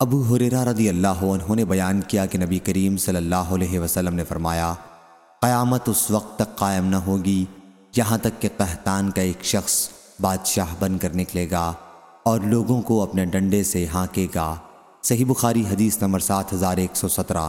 ابو حریرہ رضی اللہ عنہ نے بیان کیا کہ نبی کریم صلی اللہ علیہ وسلم نے فرمایا، قیامت اس وقت تک قائم نہ ہوگی یہاں تک کہ قہتان کا ایک شخص بادشاہ بن کر نکلے گا اور لوگوں کو اپنے ڈنڈے سے ہانکے گا۔ صحیح بخاری حدیث نمبر سات ہزار ایک سو سترہ۔